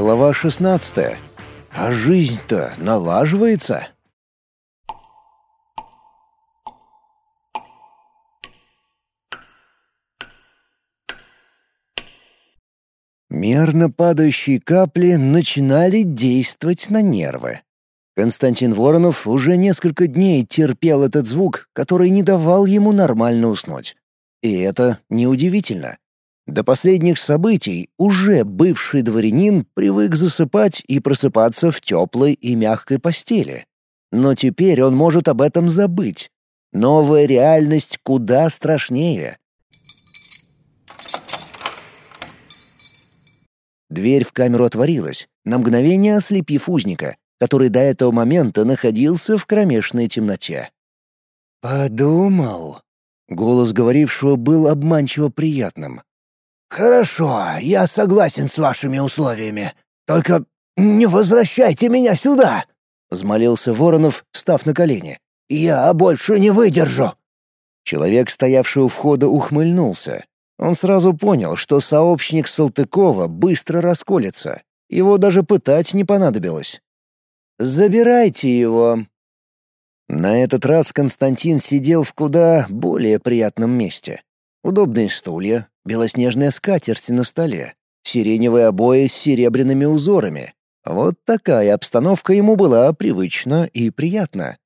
Глава 16. А жизнь-то налаживается. Мерно падающие капли начинали действовать на нервы. Константин Воронов уже несколько дней терпел этот звук, который не давал ему нормально уснуть. И это неудивительно. До последних событий уже бывший дворянин привык засыпать и просыпаться в теплой и мягкой постели. Но теперь он может об этом забыть. Новая реальность куда страшнее. Дверь в камеру отворилась, на мгновение ослепив узника, который до этого момента находился в кромешной темноте. «Подумал». Голос говорившего был обманчиво приятным. «Хорошо, я согласен с вашими условиями. Только не возвращайте меня сюда!» — взмолился Воронов, став на колени. «Я больше не выдержу!» Человек, стоявший у входа, ухмыльнулся. Он сразу понял, что сообщник Салтыкова быстро расколется. Его даже пытать не понадобилось. «Забирайте его!» На этот раз Константин сидел в куда более приятном месте. Удобные стулья, белоснежная скатерть на столе, сиреневые обои с серебряными узорами. Вот такая обстановка ему была привычна и приятна.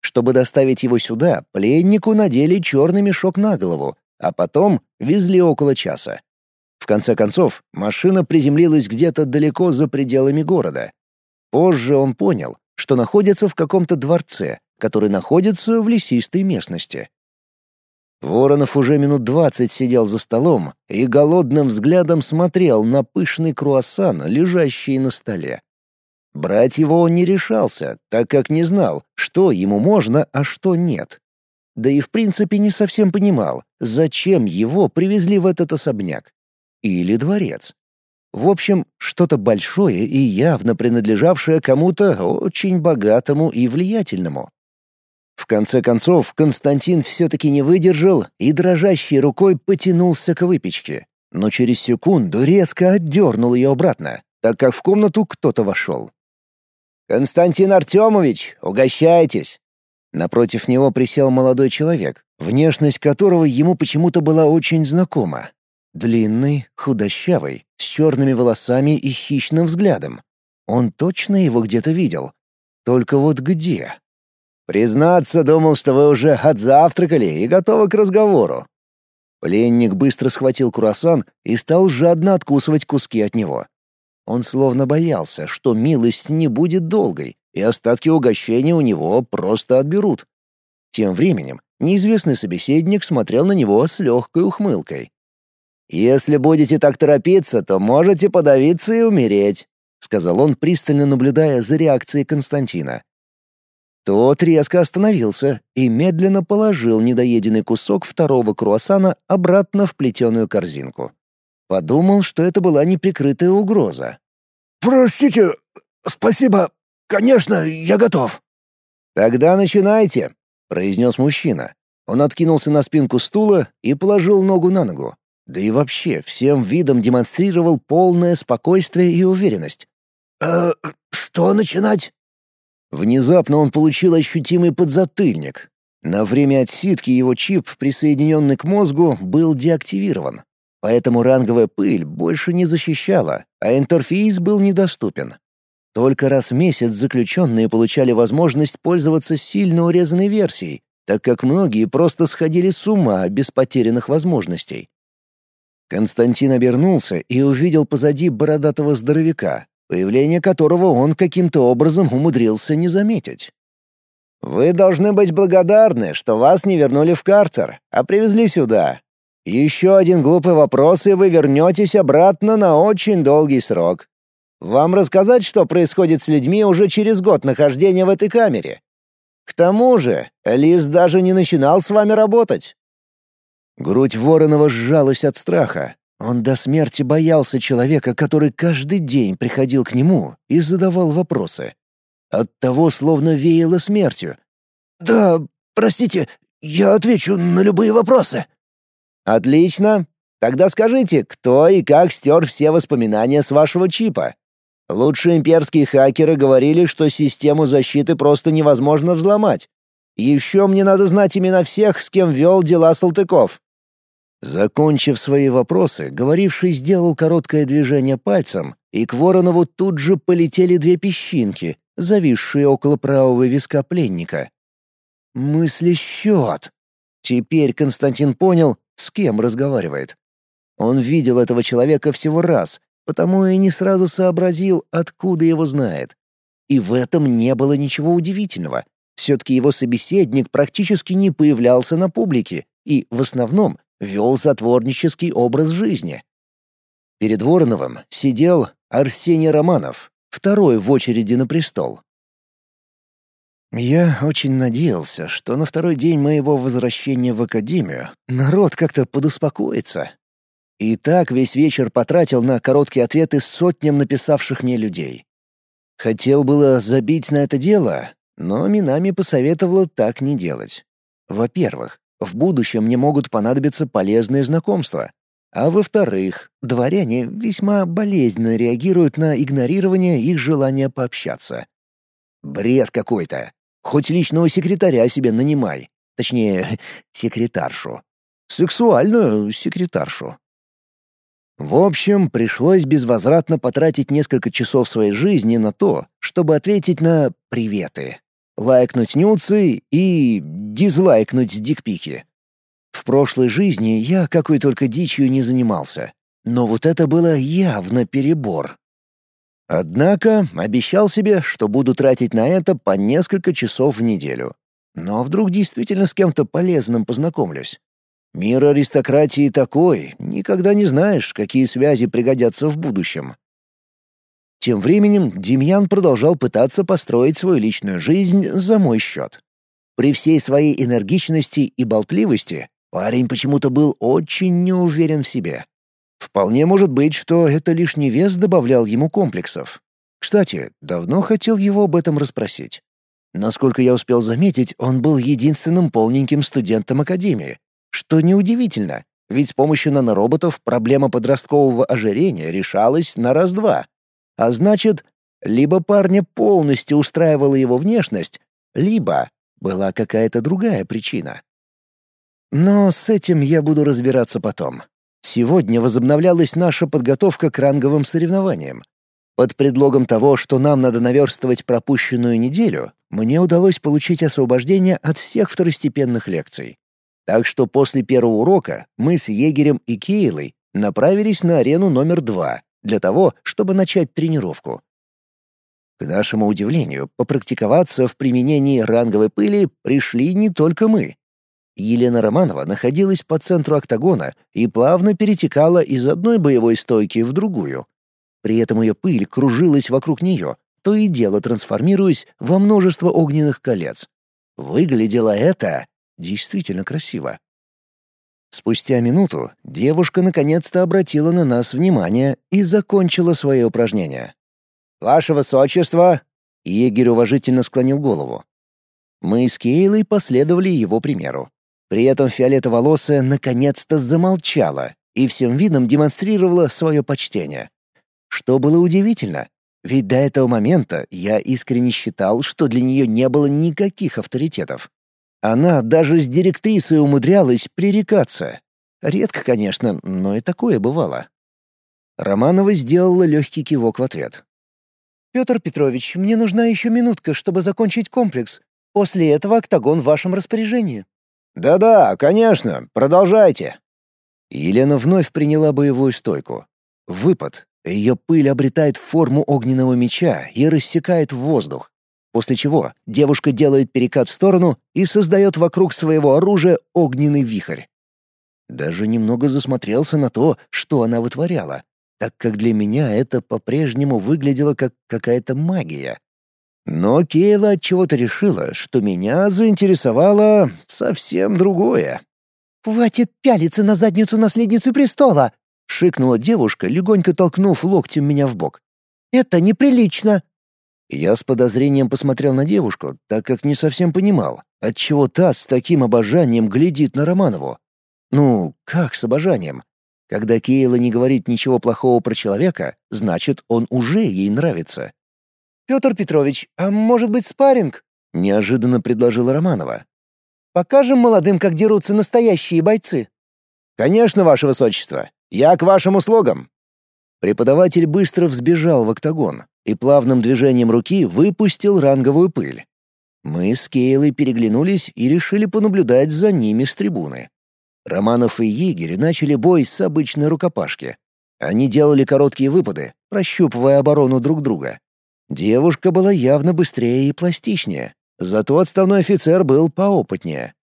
Чтобы доставить его сюда, пленнику надели черный мешок на голову, а потом везли около часа. В конце концов, машина приземлилась где-то далеко за пределами города. Позже он понял, что находится в каком-то дворце, который находится в лесистой местности. Воронов уже минут двадцать сидел за столом и голодным взглядом смотрел на пышный круассан, лежащий на столе. Брать его он не решался, так как не знал, что ему можно, а что нет. Да и в принципе не совсем понимал, зачем его привезли в этот особняк. Или дворец. В общем, что-то большое и явно принадлежавшее кому-то очень богатому и влиятельному. В конце концов, Константин все-таки не выдержал и дрожащей рукой потянулся к выпечке, но через секунду резко отдернул ее обратно, так как в комнату кто-то вошел. «Константин Артемович, угощайтесь!» Напротив него присел молодой человек, внешность которого ему почему-то была очень знакома. Длинный, худощавый, с черными волосами и хищным взглядом. Он точно его где-то видел. Только вот где? Признаться, думал, что вы уже отзавтракали и готовы к разговору. Пленник быстро схватил круассан и стал жадно откусывать куски от него. Он словно боялся, что милость не будет долгой, и остатки угощения у него просто отберут. Тем временем неизвестный собеседник смотрел на него с легкой ухмылкой. «Если будете так торопиться, то можете подавиться и умереть», — сказал он, пристально наблюдая за реакцией Константина. Тот резко остановился и медленно положил недоеденный кусок второго круассана обратно в плетеную корзинку. Подумал, что это была неприкрытая угроза. «Простите, спасибо. Конечно, я готов». «Тогда начинайте», — произнес мужчина. Он откинулся на спинку стула и положил ногу на ногу. Да и вообще всем видом демонстрировал полное спокойствие и уверенность. «Э, что начинать?» Внезапно он получил ощутимый подзатыльник. На время отсидки его чип, присоединенный к мозгу, был деактивирован. Поэтому ранговая пыль больше не защищала, а интерфейс был недоступен. Только раз в месяц заключенные получали возможность пользоваться сильно урезанной версией, так как многие просто сходили с ума без потерянных возможностей. Константин обернулся и увидел позади бородатого здоровяка, появление которого он каким-то образом умудрился не заметить. «Вы должны быть благодарны, что вас не вернули в карцер, а привезли сюда. Еще один глупый вопрос, и вы вернетесь обратно на очень долгий срок. Вам рассказать, что происходит с людьми уже через год нахождения в этой камере? К тому же, Лис даже не начинал с вами работать». Грудь Воронова сжалась от страха, он до смерти боялся человека, который каждый день приходил к нему и задавал вопросы. От того словно веяло смертью. «Да, простите, я отвечу на любые вопросы». «Отлично. Тогда скажите, кто и как стер все воспоминания с вашего чипа? Лучшие имперские хакеры говорили, что систему защиты просто невозможно взломать. Еще мне надо знать имена всех, с кем вел дела Салтыков». Закончив свои вопросы, говоривший сделал короткое движение пальцем, и к Воронову тут же полетели две песчинки, зависшие около правого виска пленника. «Мыслесчет!» Теперь Константин понял, с кем разговаривает. Он видел этого человека всего раз, потому и не сразу сообразил, откуда его знает. И в этом не было ничего удивительного. Все-таки его собеседник практически не появлялся на публике и, в основном, вел затворнический образ жизни. Перед Вороновым сидел Арсений Романов, второй в очереди на престол. Я очень надеялся, что на второй день моего возвращения в академию народ как-то подуспокоится и так весь вечер потратил на короткие ответы сотням написавших мне людей. Хотел было забить на это дело, но Минами посоветовала так не делать. Во-первых, в будущем мне могут понадобиться полезные знакомства. А во-вторых, дворяне весьма болезненно реагируют на игнорирование их желания пообщаться. Бред какой-то. Хоть личного секретаря себе нанимай. Точнее, секретаршу. Сексуальную секретаршу. В общем, пришлось безвозвратно потратить несколько часов своей жизни на то, чтобы ответить на «приветы», лайкнуть нюцы и дизлайкнуть дикпики. В прошлой жизни я какой только дичью не занимался, но вот это было явно перебор. Однако обещал себе, что буду тратить на это по несколько часов в неделю. Но вдруг действительно с кем-то полезным познакомлюсь. Мир аристократии такой, никогда не знаешь, какие связи пригодятся в будущем. Тем временем Демьян продолжал пытаться построить свою личную жизнь за мой счет. При всей своей энергичности и болтливости парень почему-то был очень неуверен в себе. Вполне может быть, что это лишний вес добавлял ему комплексов. Кстати, давно хотел его об этом расспросить. Насколько я успел заметить, он был единственным полненьким студентом Академии, что неудивительно, ведь с помощью нанороботов проблема подросткового ожирения решалась на раз-два. А значит, либо парня полностью устраивала его внешность, либо была какая-то другая причина. Но с этим я буду разбираться потом. Сегодня возобновлялась наша подготовка к ранговым соревнованиям. Под предлогом того, что нам надо наверстывать пропущенную неделю, мне удалось получить освобождение от всех второстепенных лекций. Так что после первого урока мы с егерем и Кейлой направились на арену номер два для того, чтобы начать тренировку. К нашему удивлению, попрактиковаться в применении ранговой пыли пришли не только мы. Елена Романова находилась по центру октагона и плавно перетекала из одной боевой стойки в другую. При этом ее пыль кружилась вокруг нее, то и дело трансформируясь во множество огненных колец. Выглядело это Действительно красиво. Спустя минуту девушка наконец-то обратила на нас внимание и закончила свое упражнение. «Ваше Высочество!» — егерь уважительно склонил голову. Мы с Кейлой последовали его примеру. При этом фиолетоволосая наконец-то замолчала и всем видом демонстрировала свое почтение. Что было удивительно, ведь до этого момента я искренне считал, что для нее не было никаких авторитетов. Она даже с директрисой умудрялась пререкаться. Редко, конечно, но и такое бывало. Романова сделала легкий кивок в ответ. «Петр Петрович, мне нужна еще минутка, чтобы закончить комплекс. После этого октагон в вашем распоряжении». «Да-да, конечно, продолжайте». Елена вновь приняла боевую стойку. Выпад. Ее пыль обретает форму огненного меча и рассекает воздух после чего девушка делает перекат в сторону и создает вокруг своего оружия огненный вихрь. Даже немного засмотрелся на то, что она вытворяла, так как для меня это по-прежнему выглядело как какая-то магия. Но Кейла отчего-то решила, что меня заинтересовало совсем другое. «Хватит пялиться на задницу наследницы престола!» — шикнула девушка, легонько толкнув локтем меня в бок. «Это неприлично!» Я с подозрением посмотрел на девушку, так как не совсем понимал, отчего та с таким обожанием глядит на Романову. Ну, как с обожанием? Когда Кейла не говорит ничего плохого про человека, значит, он уже ей нравится. «Петр Петрович, а может быть спарринг?» — неожиданно предложила Романова. «Покажем молодым, как дерутся настоящие бойцы». «Конечно, ваше высочество. Я к вашим услугам». Преподаватель быстро взбежал в октагон и плавным движением руки выпустил ранговую пыль. Мы с Кейлой переглянулись и решили понаблюдать за ними с трибуны. Романов и егерь начали бой с обычной рукопашки. Они делали короткие выпады, прощупывая оборону друг друга. Девушка была явно быстрее и пластичнее, зато отставной офицер был поопытнее.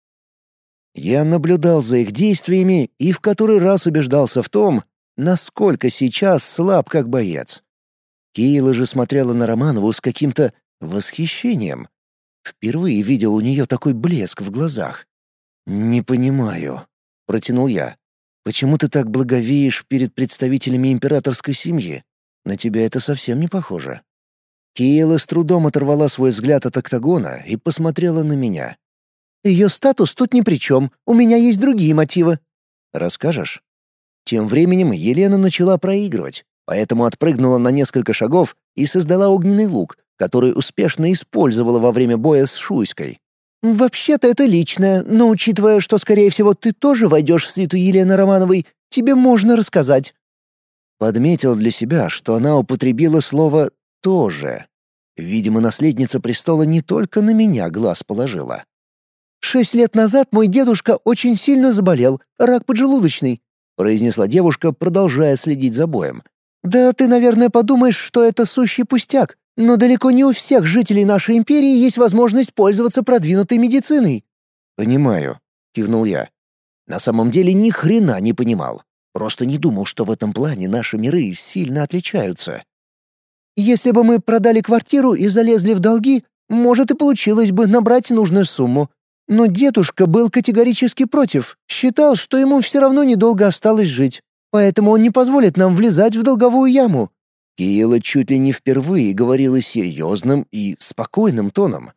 Я наблюдал за их действиями и в который раз убеждался в том, насколько сейчас слаб как боец. Кейла же смотрела на Романову с каким-то восхищением. Впервые видел у нее такой блеск в глазах. «Не понимаю», — протянул я. «Почему ты так благовеешь перед представителями императорской семьи? На тебя это совсем не похоже». Киела с трудом оторвала свой взгляд от октагона и посмотрела на меня. «Ее статус тут ни при чем. У меня есть другие мотивы». «Расскажешь?» Тем временем Елена начала проигрывать, поэтому отпрыгнула на несколько шагов и создала огненный лук, который успешно использовала во время боя с Шуйской. «Вообще-то это личное, но учитывая, что, скорее всего, ты тоже войдешь в свиту Елены Романовой, тебе можно рассказать». Подметил для себя, что она употребила слово «тоже». Видимо, наследница престола не только на меня глаз положила. «Шесть лет назад мой дедушка очень сильно заболел, рак поджелудочный», произнесла девушка, продолжая следить за боем. «Да ты, наверное, подумаешь, что это сущий пустяк, но далеко не у всех жителей нашей империи есть возможность пользоваться продвинутой медициной». «Понимаю», — кивнул я. На самом деле ни хрена не понимал. Просто не думал, что в этом плане наши миры сильно отличаются. Если бы мы продали квартиру и залезли в долги, может и получилось бы набрать нужную сумму. Но дедушка был категорически против, считал, что ему все равно недолго осталось жить, поэтому он не позволит нам влезать в долговую яму». Киела чуть ли не впервые говорила серьезным и спокойным тоном.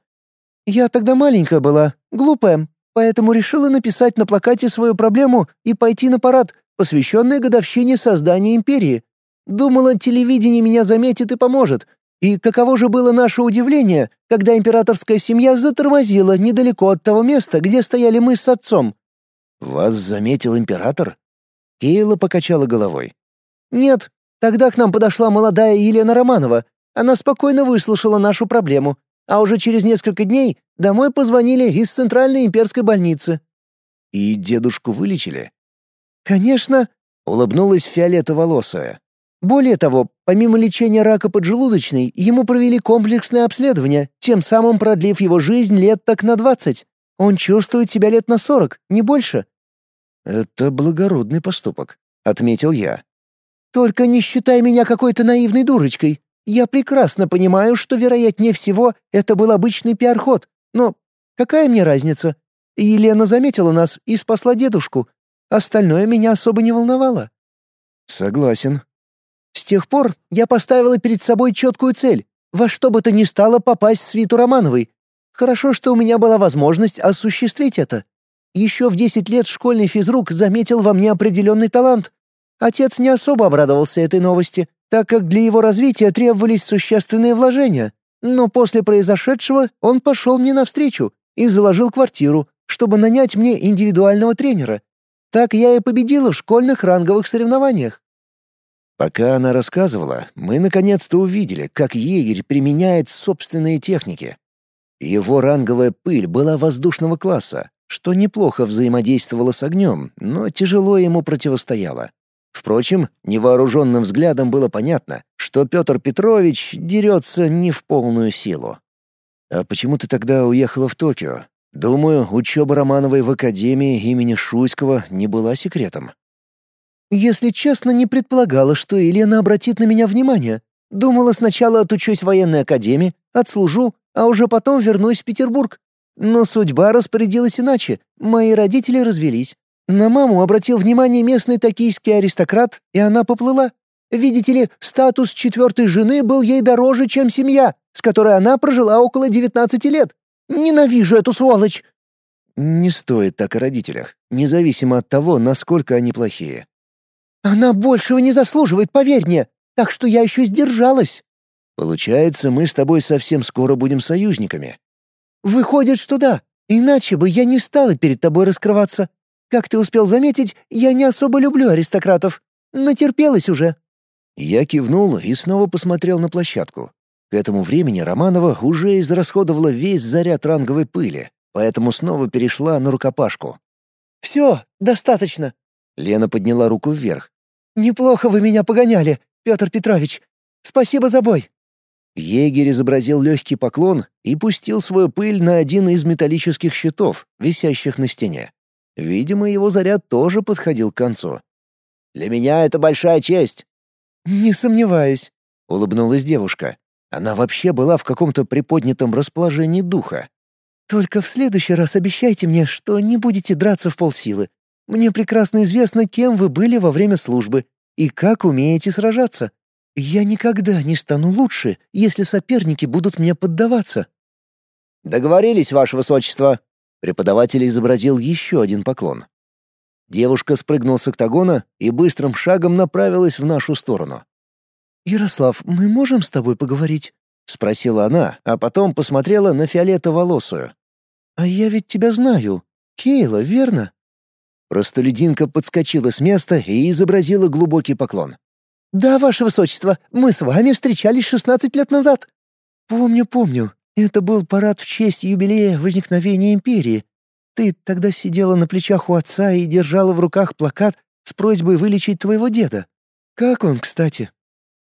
«Я тогда маленькая была, глупая, поэтому решила написать на плакате свою проблему и пойти на парад, посвященный годовщине создания империи, Думала, телевидение меня заметит и поможет. И каково же было наше удивление, когда императорская семья затормозила недалеко от того места, где стояли мы с отцом. «Вас заметил император?» Кейла покачала головой. «Нет, тогда к нам подошла молодая Елена Романова. Она спокойно выслушала нашу проблему, а уже через несколько дней домой позвонили из Центральной имперской больницы». «И дедушку вылечили?» «Конечно», — улыбнулась фиолетоволосая. Более того, помимо лечения рака поджелудочной, ему провели комплексное обследование, тем самым продлив его жизнь лет так на двадцать. Он чувствует себя лет на сорок, не больше. «Это благородный поступок», — отметил я. «Только не считай меня какой-то наивной дурочкой. Я прекрасно понимаю, что, вероятнее всего, это был обычный пиар-ход. Но какая мне разница? Елена заметила нас и спасла дедушку. Остальное меня особо не волновало». «Согласен», с тех пор я поставила перед собой четкую цель — во что бы то ни стало попасть в свиту Романовой. Хорошо, что у меня была возможность осуществить это. Еще в 10 лет школьный физрук заметил во мне определенный талант. Отец не особо обрадовался этой новости, так как для его развития требовались существенные вложения. Но после произошедшего он пошел мне навстречу и заложил квартиру, чтобы нанять мне индивидуального тренера. Так я и победила в школьных ранговых соревнованиях. Пока она рассказывала, мы наконец-то увидели, как егерь применяет собственные техники. Его ранговая пыль была воздушного класса, что неплохо взаимодействовало с огнем, но тяжело ему противостояло. Впрочем, невооруженным взглядом было понятно, что Петр Петрович дерется не в полную силу. «А почему ты тогда уехала в Токио? Думаю, учеба Романовой в Академии имени Шуйского не была секретом». Если честно, не предполагала, что Елена обратит на меня внимание. Думала, сначала отучусь в военной академии, отслужу, а уже потом вернусь в Петербург. Но судьба распорядилась иначе. Мои родители развелись. На маму обратил внимание местный токийский аристократ, и она поплыла. Видите ли, статус четвертой жены был ей дороже, чем семья, с которой она прожила около 19 лет. Ненавижу эту сволочь!» «Не стоит так о родителях, независимо от того, насколько они плохие. Она большего не заслуживает, поверь мне, так что я еще сдержалась». «Получается, мы с тобой совсем скоро будем союзниками». «Выходит, что да. Иначе бы я не стала перед тобой раскрываться. Как ты успел заметить, я не особо люблю аристократов. Натерпелась уже». Я кивнул и снова посмотрел на площадку. К этому времени Романова уже израсходовала весь заряд ранговой пыли, поэтому снова перешла на рукопашку. «Все, достаточно». Лена подняла руку вверх. «Неплохо вы меня погоняли, Петр Петрович. Спасибо за бой». Егерь изобразил легкий поклон и пустил свою пыль на один из металлических щитов, висящих на стене. Видимо, его заряд тоже подходил к концу. «Для меня это большая честь». «Не сомневаюсь», — улыбнулась девушка. Она вообще была в каком-то приподнятом расположении духа. «Только в следующий раз обещайте мне, что не будете драться в полсилы. Мне прекрасно известно, кем вы были во время службы и как умеете сражаться. Я никогда не стану лучше, если соперники будут мне поддаваться». «Договорились, ваше высочество», Преподаватель изобразил еще один поклон. Девушка спрыгнула с октагона и быстрым шагом направилась в нашу сторону. «Ярослав, мы можем с тобой поговорить?» — спросила она, а потом посмотрела на фиолетоволосую. «А я ведь тебя знаю. Кейла, верно?» Простолюдинка подскочила с места и изобразила глубокий поклон. «Да, ваше высочество, мы с вами встречались шестнадцать лет назад». «Помню, помню. Это был парад в честь юбилея возникновения империи. Ты тогда сидела на плечах у отца и держала в руках плакат с просьбой вылечить твоего деда. Как он, кстати?»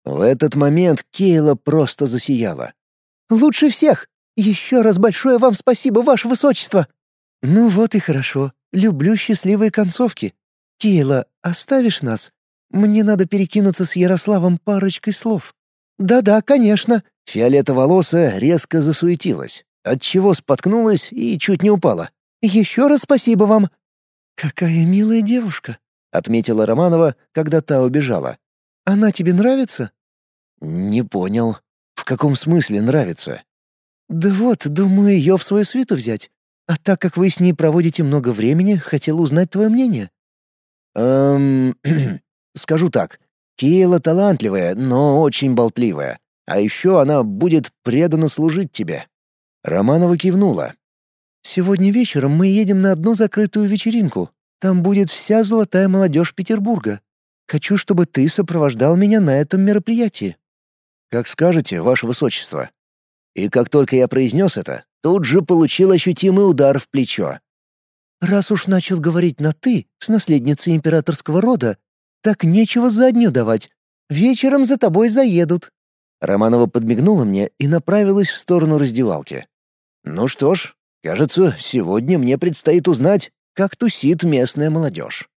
В этот момент Кейла просто засияла. «Лучше всех! Еще раз большое вам спасибо, ваше высочество!» «Ну вот и хорошо. Люблю счастливые концовки. Кейла, оставишь нас? Мне надо перекинуться с Ярославом парочкой слов». «Да-да, конечно», Фиолетоволосая резко засуетилась, отчего споткнулась и чуть не упала. «Еще раз спасибо вам!» «Какая милая девушка!» — отметила Романова, когда та убежала. «Она тебе нравится?» «Не понял. В каком смысле нравится?» «Да вот, думаю, ее в свою свиту взять. А так как вы с ней проводите много времени, хотел узнать твое мнение». «Эм... скажу так. Кейла талантливая, но очень болтливая. А еще она будет преданно служить тебе». Романова кивнула. «Сегодня вечером мы едем на одну закрытую вечеринку. Там будет вся золотая молодежь Петербурга. Хочу, чтобы ты сопровождал меня на этом мероприятии». «Как скажете, ваше высочество». И как только я произнес это, тут же получил ощутимый удар в плечо. «Раз уж начал говорить на «ты» с наследницей императорского рода, так нечего заднюю давать. Вечером за тобой заедут». Романова подмигнула мне и направилась в сторону раздевалки. Ну что ж, кажется, сегодня мне предстоит узнать, как тусит местная молодежь.